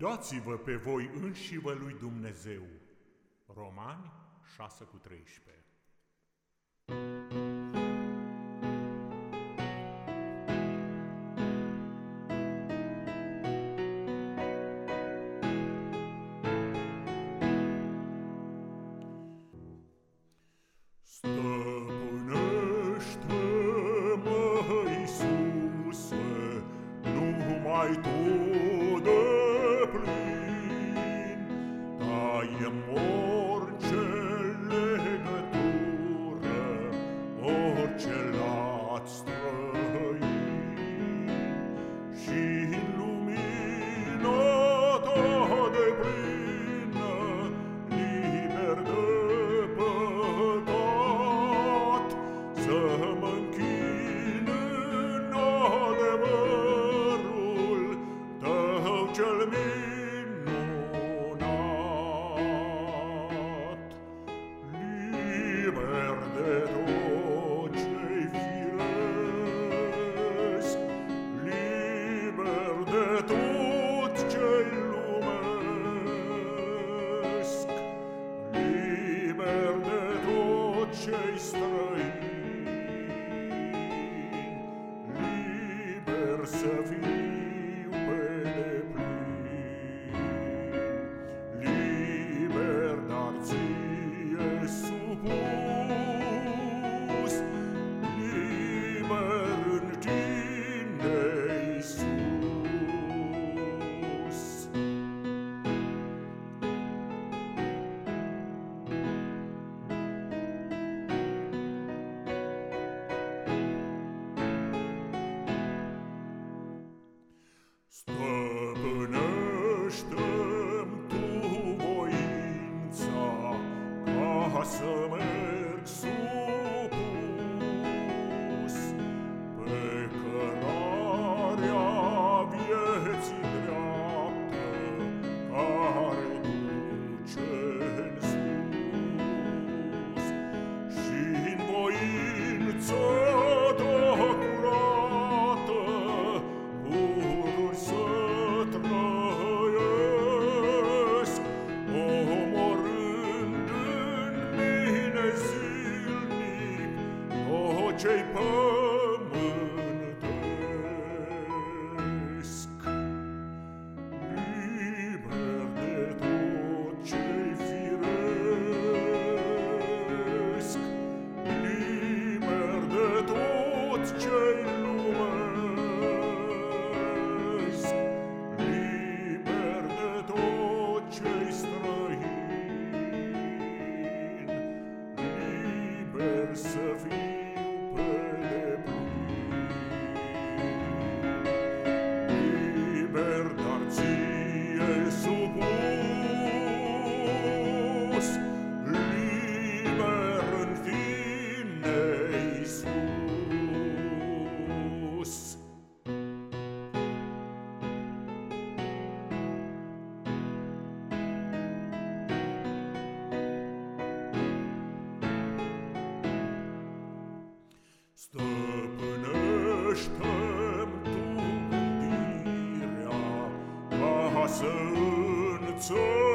Dați-vă pe voi înși vă lui Dumnezeu. Romani 6 cu 13 Stăpânește-mă, Iisuse, numai Tu servir. ca să merg. J. Poe. Wasser zu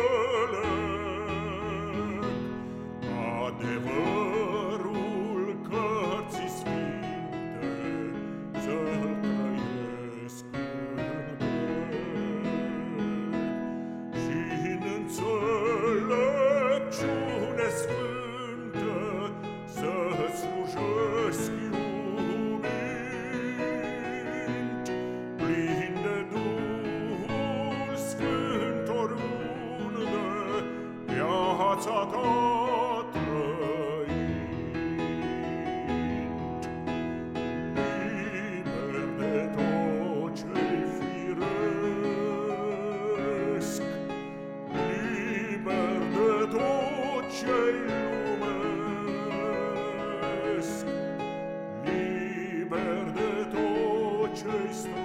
chase the